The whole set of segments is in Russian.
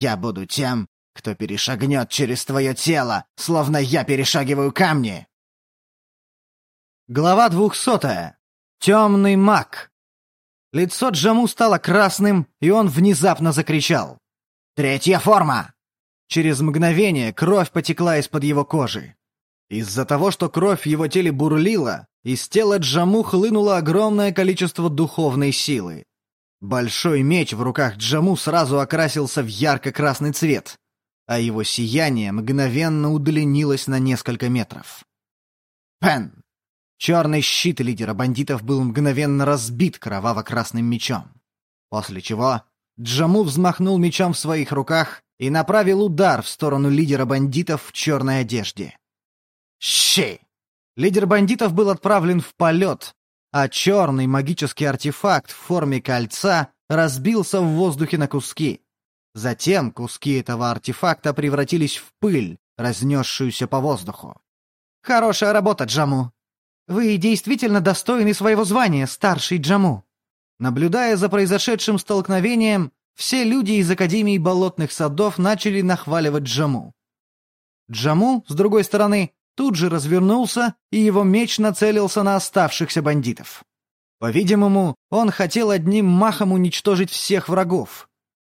Я буду тем, кто перешагнет через твое тело, словно я перешагиваю камни!» Глава двухсотая. Темный маг. Лицо Джаму стало красным, и он внезапно закричал. «Третья форма!» Через мгновение кровь потекла из-под его кожи. Из-за того, что кровь в его теле бурлила, из тела Джаму хлынуло огромное количество духовной силы. Большой меч в руках Джаму сразу окрасился в ярко-красный цвет, а его сияние мгновенно удлинилось на несколько метров. Пен! Черный щит лидера бандитов был мгновенно разбит кроваво-красным мечом. После чего Джаму взмахнул мечом в своих руках и направил удар в сторону лидера бандитов в черной одежде. Щи! Лидер бандитов был отправлен в полет, а черный магический артефакт в форме кольца разбился в воздухе на куски. Затем куски этого артефакта превратились в пыль, разнесшуюся по воздуху. «Хорошая работа, Джаму!» «Вы действительно достойны своего звания, старший Джаму!» Наблюдая за произошедшим столкновением, все люди из Академии Болотных Садов начали нахваливать Джаму. Джаму, с другой стороны, тут же развернулся, и его меч нацелился на оставшихся бандитов. По-видимому, он хотел одним махом уничтожить всех врагов.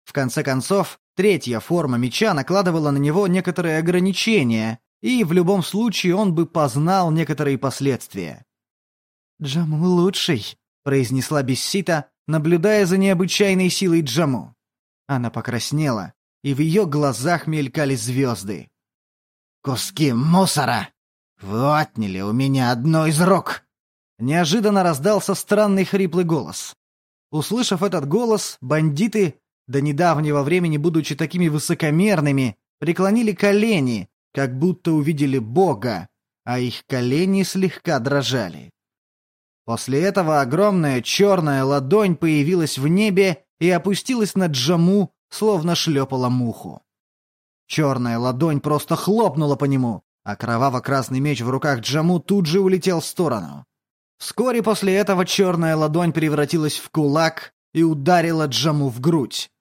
В конце концов, третья форма меча накладывала на него некоторые ограничения, и в любом случае он бы познал некоторые последствия. «Джаму лучший», — произнесла Бессита, наблюдая за необычайной силой Джаму. Она покраснела, и в ее глазах мелькали звезды. «Куски мусора! Вы отняли у меня одно из рук!» Неожиданно раздался странный хриплый голос. Услышав этот голос, бандиты, до недавнего времени будучи такими высокомерными, преклонили колени, как будто увидели Бога, а их колени слегка дрожали. После этого огромная черная ладонь появилась в небе и опустилась на Джаму, словно шлепала муху. Черная ладонь просто хлопнула по нему, а кроваво-красный меч в руках Джаму тут же улетел в сторону. Вскоре после этого черная ладонь превратилась в кулак и ударила Джаму в грудь.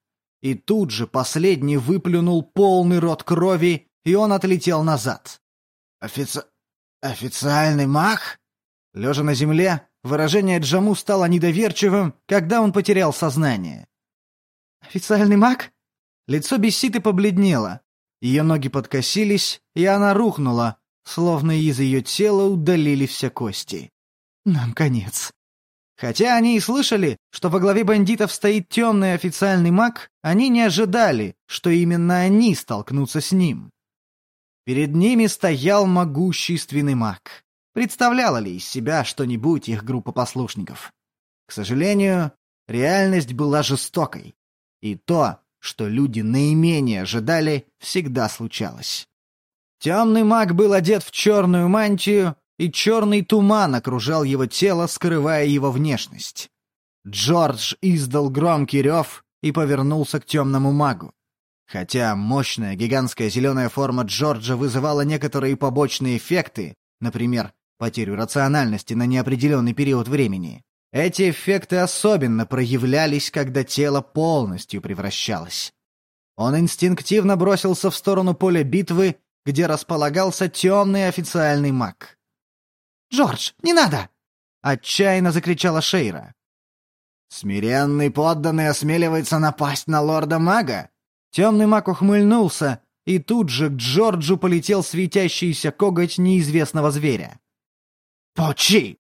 И тут же последний выплюнул полный рот крови и он отлетел назад. «Офици... официальный маг?» Лежа на земле, выражение Джаму стало недоверчивым, когда он потерял сознание. «Официальный маг?» Лицо Бесситы побледнело. Ее ноги подкосились, и она рухнула, словно из ее тела удалили все кости. «Нам конец». Хотя они и слышали, что во главе бандитов стоит темный официальный маг, они не ожидали, что именно они столкнутся с ним. Перед ними стоял могущественный маг. Представляла ли из себя что-нибудь их группа послушников? К сожалению, реальность была жестокой. И то, что люди наименее ожидали, всегда случалось. Темный маг был одет в черную мантию, и черный туман окружал его тело, скрывая его внешность. Джордж издал громкий рев и повернулся к темному магу. Хотя мощная гигантская зеленая форма Джорджа вызывала некоторые побочные эффекты, например, потерю рациональности на неопределенный период времени, эти эффекты особенно проявлялись, когда тело полностью превращалось. Он инстинктивно бросился в сторону поля битвы, где располагался темный официальный маг. «Джордж, не надо!» — отчаянно закричала Шейра. «Смиренный подданный осмеливается напасть на лорда-мага?» Темный маг ухмыльнулся, и тут же к Джорджу полетел светящийся коготь неизвестного зверя. «Почи!»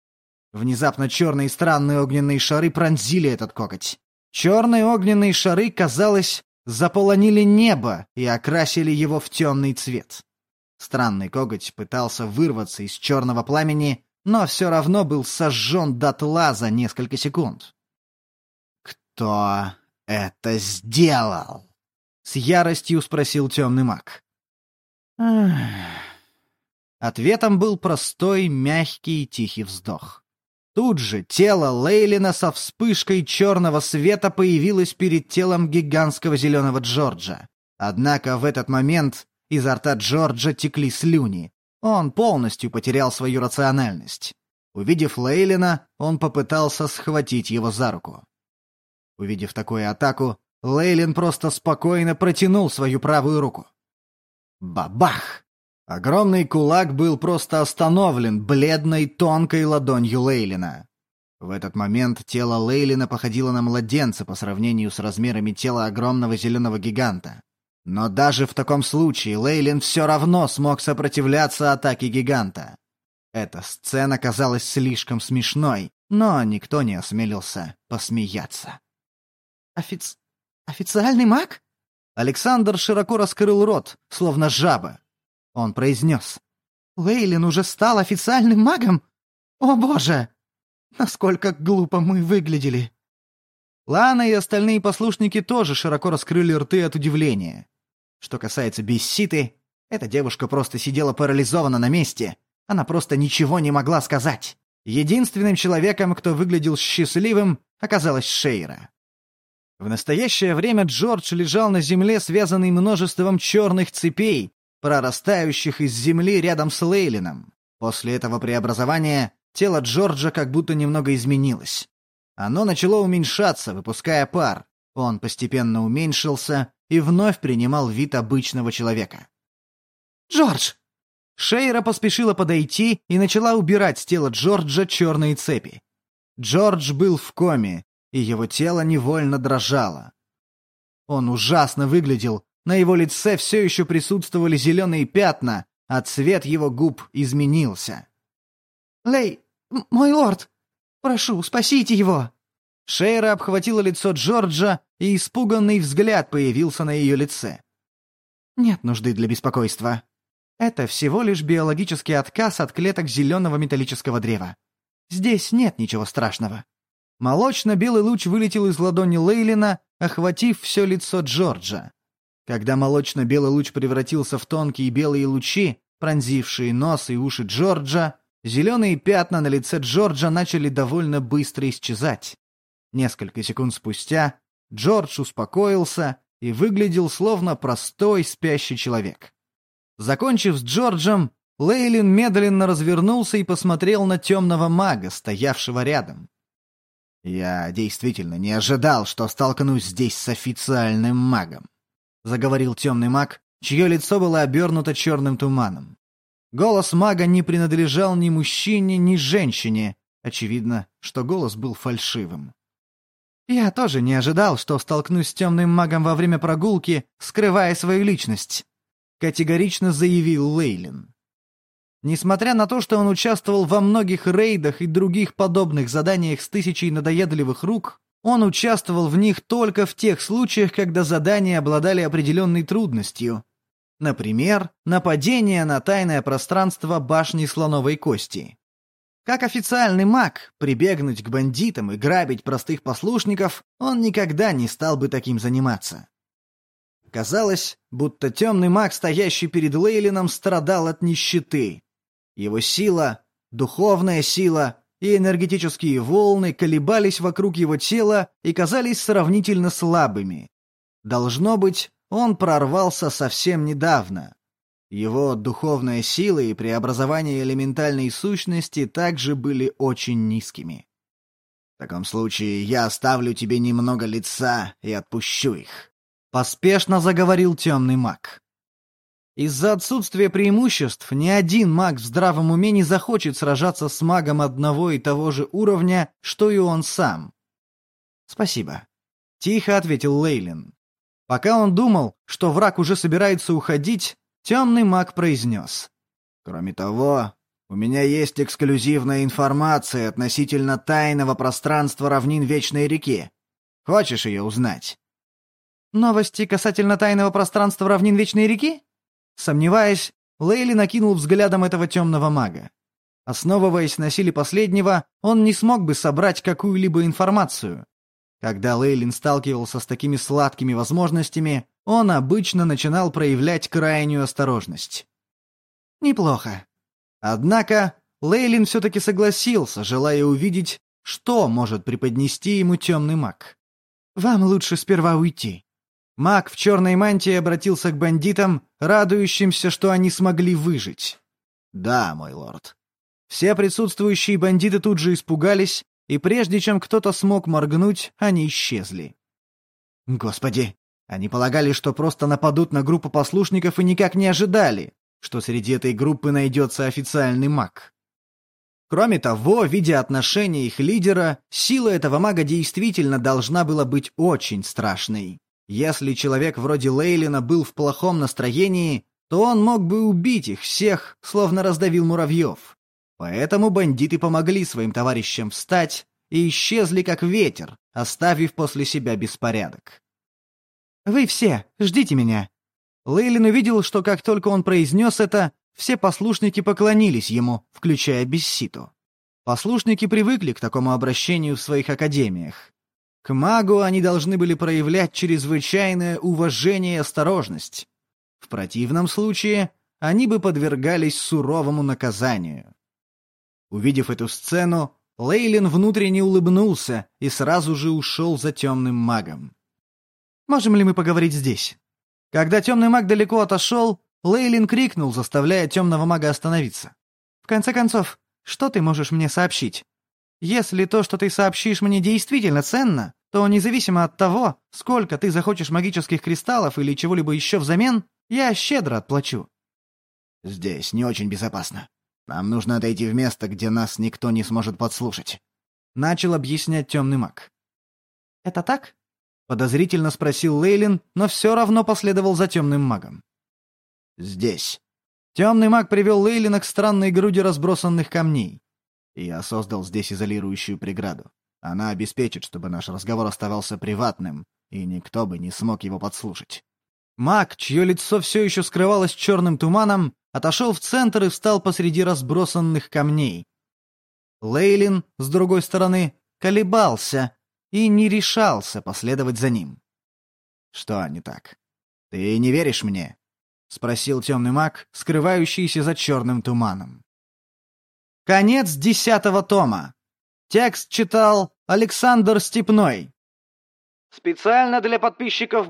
Внезапно черные странные огненные шары пронзили этот коготь. Черные огненные шары, казалось, заполонили небо и окрасили его в темный цвет. Странный коготь пытался вырваться из черного пламени, но все равно был сожжен дотла за несколько секунд. «Кто это сделал?» С яростью спросил темный маг. Ответом был простой, мягкий и тихий вздох. Тут же тело Лейлина со вспышкой черного света появилось перед телом гигантского зеленого Джорджа. Однако в этот момент изо рта Джорджа текли слюни. Он полностью потерял свою рациональность. Увидев Лейлина, он попытался схватить его за руку. Увидев такую атаку, Лейлин просто спокойно протянул свою правую руку. Бабах! Огромный кулак был просто остановлен бледной тонкой ладонью Лейлина. В этот момент тело Лейлина походило на младенца по сравнению с размерами тела огромного зеленого гиганта. Но даже в таком случае Лейлин все равно смог сопротивляться атаке гиганта. Эта сцена казалась слишком смешной, но никто не осмелился посмеяться. «Офиц... официальный маг?» Александр широко раскрыл рот, словно жаба. Он произнес. «Лейлин уже стал официальным магом? О боже! Насколько глупо мы выглядели!» Лана и остальные послушники тоже широко раскрыли рты от удивления. Что касается Бесситы, эта девушка просто сидела парализована на месте. Она просто ничего не могла сказать. Единственным человеком, кто выглядел счастливым, оказалась Шейра. В настоящее время Джордж лежал на земле, связанный множеством черных цепей, прорастающих из земли рядом с Лейлином. После этого преобразования тело Джорджа как будто немного изменилось. Оно начало уменьшаться, выпуская пар. Он постепенно уменьшился, и вновь принимал вид обычного человека. «Джордж!» Шейра поспешила подойти и начала убирать с тела Джорджа черные цепи. Джордж был в коме, и его тело невольно дрожало. Он ужасно выглядел, на его лице все еще присутствовали зеленые пятна, а цвет его губ изменился. «Лей, мой лорд, прошу, спасите его!» Шейра обхватила лицо Джорджа, и испуганный взгляд появился на ее лице. «Нет нужды для беспокойства. Это всего лишь биологический отказ от клеток зеленого металлического древа. Здесь нет ничего страшного». Молочно-белый луч вылетел из ладони Лейлина, охватив все лицо Джорджа. Когда молочно-белый луч превратился в тонкие белые лучи, пронзившие нос и уши Джорджа, зеленые пятна на лице Джорджа начали довольно быстро исчезать. Несколько секунд спустя Джордж успокоился и выглядел словно простой спящий человек. Закончив с Джорджем, Лейлин медленно развернулся и посмотрел на темного мага, стоявшего рядом. «Я действительно не ожидал, что столкнусь здесь с официальным магом», — заговорил темный маг, чье лицо было обернуто черным туманом. Голос мага не принадлежал ни мужчине, ни женщине. Очевидно, что голос был фальшивым. Я тоже не ожидал, что столкнусь с темным магом во время прогулки, скрывая свою личность», — категорично заявил Лейлин. Несмотря на то, что он участвовал во многих рейдах и других подобных заданиях с тысячей надоедливых рук, он участвовал в них только в тех случаях, когда задания обладали определенной трудностью. Например, нападение на тайное пространство башни Слоновой Кости. Как официальный маг, прибегнуть к бандитам и грабить простых послушников, он никогда не стал бы таким заниматься. Казалось, будто темный маг, стоящий перед Лейлином, страдал от нищеты. Его сила, духовная сила и энергетические волны колебались вокруг его тела и казались сравнительно слабыми. Должно быть, он прорвался совсем недавно. Его духовная сила и преобразование элементальной сущности также были очень низкими. В таком случае я оставлю тебе немного лица и отпущу их. Поспешно заговорил темный маг. Из-за отсутствия преимуществ ни один маг в здравом уме не захочет сражаться с магом одного и того же уровня, что и он сам. «Спасибо», — тихо ответил Лейлин. Пока он думал, что враг уже собирается уходить, Темный маг произнес. «Кроме того, у меня есть эксклюзивная информация относительно тайного пространства равнин Вечной реки. Хочешь ее узнать?» «Новости касательно тайного пространства равнин Вечной реки?» Сомневаясь, Лейли накинул взглядом этого темного мага. Основываясь на силе последнего, он не смог бы собрать какую-либо информацию. Когда Лейлин сталкивался с такими сладкими возможностями, он обычно начинал проявлять крайнюю осторожность. Неплохо. Однако Лейлин все-таки согласился, желая увидеть, что может преподнести ему темный маг. «Вам лучше сперва уйти». Маг в черной мантии обратился к бандитам, радующимся, что они смогли выжить. «Да, мой лорд». Все присутствующие бандиты тут же испугались, и прежде чем кто-то смог моргнуть, они исчезли. Господи, они полагали, что просто нападут на группу послушников и никак не ожидали, что среди этой группы найдется официальный маг. Кроме того, видя отношения их лидера, сила этого мага действительно должна была быть очень страшной. Если человек вроде Лейлина был в плохом настроении, то он мог бы убить их всех, словно раздавил муравьев. Поэтому бандиты помогли своим товарищам встать и исчезли как ветер, оставив после себя беспорядок. «Вы все, ждите меня!» Лейлин увидел, что как только он произнес это, все послушники поклонились ему, включая Бесситу. Послушники привыкли к такому обращению в своих академиях. К магу они должны были проявлять чрезвычайное уважение и осторожность. В противном случае они бы подвергались суровому наказанию. Увидев эту сцену, Лейлин внутренне улыбнулся и сразу же ушел за темным магом. «Можем ли мы поговорить здесь?» Когда темный маг далеко отошел, Лейлин крикнул, заставляя темного мага остановиться. «В конце концов, что ты можешь мне сообщить? Если то, что ты сообщишь мне, действительно ценно, то независимо от того, сколько ты захочешь магических кристаллов или чего-либо еще взамен, я щедро отплачу». «Здесь не очень безопасно. Нам нужно отойти в место, где нас никто не сможет подслушать», — начал объяснять темный маг. «Это так?» — подозрительно спросил Лейлин, но все равно последовал за темным магом. Здесь. Темный маг привел Лейлина к странной груди разбросанных камней. Я создал здесь изолирующую преграду. Она обеспечит, чтобы наш разговор оставался приватным, и никто бы не смог его подслушать. Маг, чье лицо все еще скрывалось черным туманом, отошел в центр и встал посреди разбросанных камней. Лейлин, с другой стороны, колебался и не решался последовать за ним. «Что не так? Ты не веришь мне?» — спросил темный маг, скрывающийся за черным туманом. Конец десятого тома. Текст читал Александр Степной. Специально для подписчиков